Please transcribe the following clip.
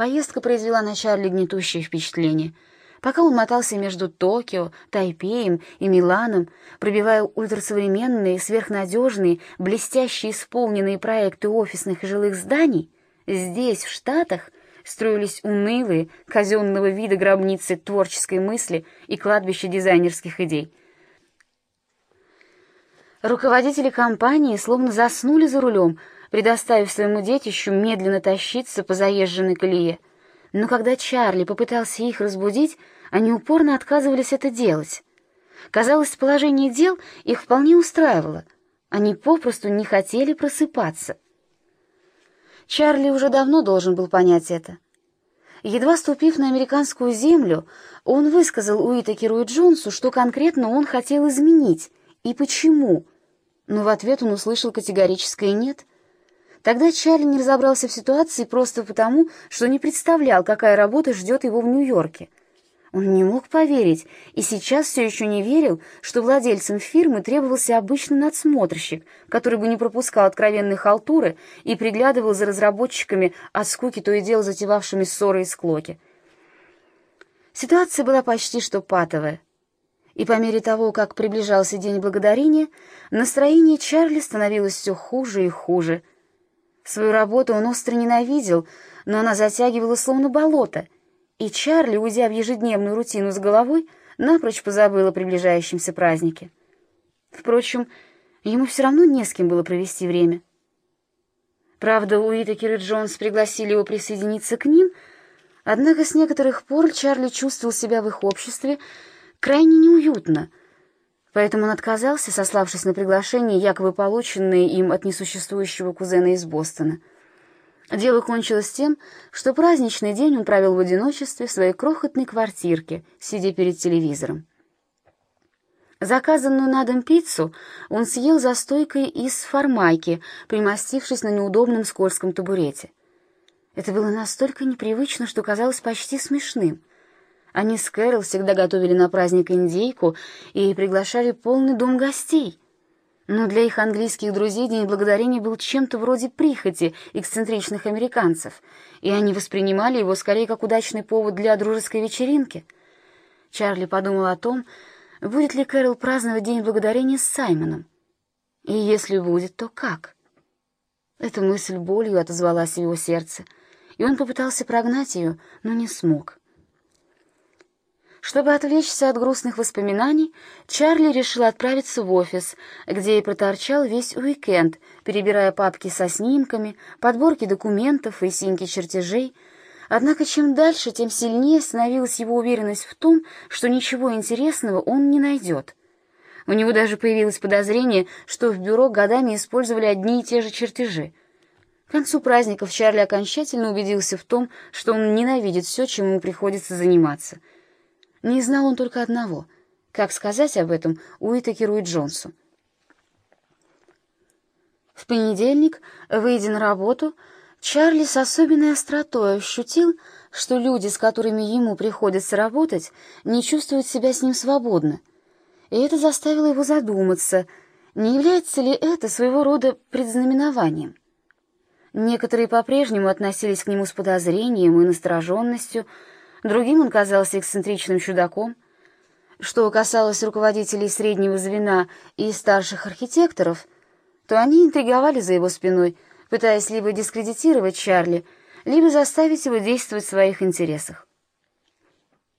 Поездка произвела на Чарли гнетущее впечатление. Пока он мотался между Токио, Тайпеем и Миланом, пробивая ультрасовременные, сверхнадежные, блестящие исполненные проекты офисных и жилых зданий, здесь, в Штатах, строились унылые, казенного вида гробницы творческой мысли и кладбища дизайнерских идей. Руководители компании словно заснули за рулем, предоставив своему детищу медленно тащиться по заезженной колее. Но когда Чарли попытался их разбудить, они упорно отказывались это делать. Казалось, положение дел их вполне устраивало. Они попросту не хотели просыпаться. Чарли уже давно должен был понять это. Едва ступив на американскую землю, он высказал Уитакеру и Джонсу, что конкретно он хотел изменить и почему, но в ответ он услышал категорическое «нет». Тогда Чарли не разобрался в ситуации просто потому, что не представлял, какая работа ждет его в Нью-Йорке. Он не мог поверить и сейчас все еще не верил, что владельцам фирмы требовался обычный надсмотрщик, который бы не пропускал откровенной халтуры и приглядывал за разработчиками от скуки то и дело затевавшими ссоры и склоки. Ситуация была почти что патовая. И по мере того, как приближался День Благодарения, настроение Чарли становилось все хуже и хуже. Свою работу он остро ненавидел, но она затягивала словно болото — и Чарли, уйдя в ежедневную рутину с головой, напрочь позабыл о приближающемся празднике. Впрочем, ему все равно не с кем было провести время. Правда, Уитакер и Джонс пригласили его присоединиться к ним, однако с некоторых пор Чарли чувствовал себя в их обществе крайне неуютно, поэтому он отказался, сославшись на приглашение, якобы полученное им от несуществующего кузена из Бостона — Дело кончилось тем, что праздничный день он провел в одиночестве в своей крохотной квартирке, сидя перед телевизором. Заказанную на дом пиццу он съел за стойкой из формайки, примостившись на неудобном скользком табурете. Это было настолько непривычно, что казалось почти смешным. Они с Кэрол всегда готовили на праздник индейку и приглашали полный дом гостей — но для их английских друзей День Благодарения был чем-то вроде прихоти эксцентричных американцев, и они воспринимали его скорее как удачный повод для дружеской вечеринки. Чарли подумал о том, будет ли Кэрол праздновать День Благодарения с Саймоном. И если будет, то как? Эта мысль болью отозвалась в его сердце, и он попытался прогнать ее, но не смог. Чтобы отвлечься от грустных воспоминаний, Чарли решил отправиться в офис, где и проторчал весь уикенд, перебирая папки со снимками, подборки документов и синьки чертежей. Однако чем дальше, тем сильнее становилась его уверенность в том, что ничего интересного он не найдет. У него даже появилось подозрение, что в бюро годами использовали одни и те же чертежи. К концу праздников Чарли окончательно убедился в том, что он ненавидит все, чем ему приходится заниматься — не знал он только одного — как сказать об этом Уитакеру и Джонсу. В понедельник, выйдя на работу, Чарли с особенной остротой ощутил, что люди, с которыми ему приходится работать, не чувствуют себя с ним свободно. И это заставило его задуматься, не является ли это своего рода предзнаменованием. Некоторые по-прежнему относились к нему с подозрением и настороженностью, Другим он казался эксцентричным чудаком. Что касалось руководителей среднего звена и старших архитекторов, то они интриговали за его спиной, пытаясь либо дискредитировать Чарли, либо заставить его действовать в своих интересах.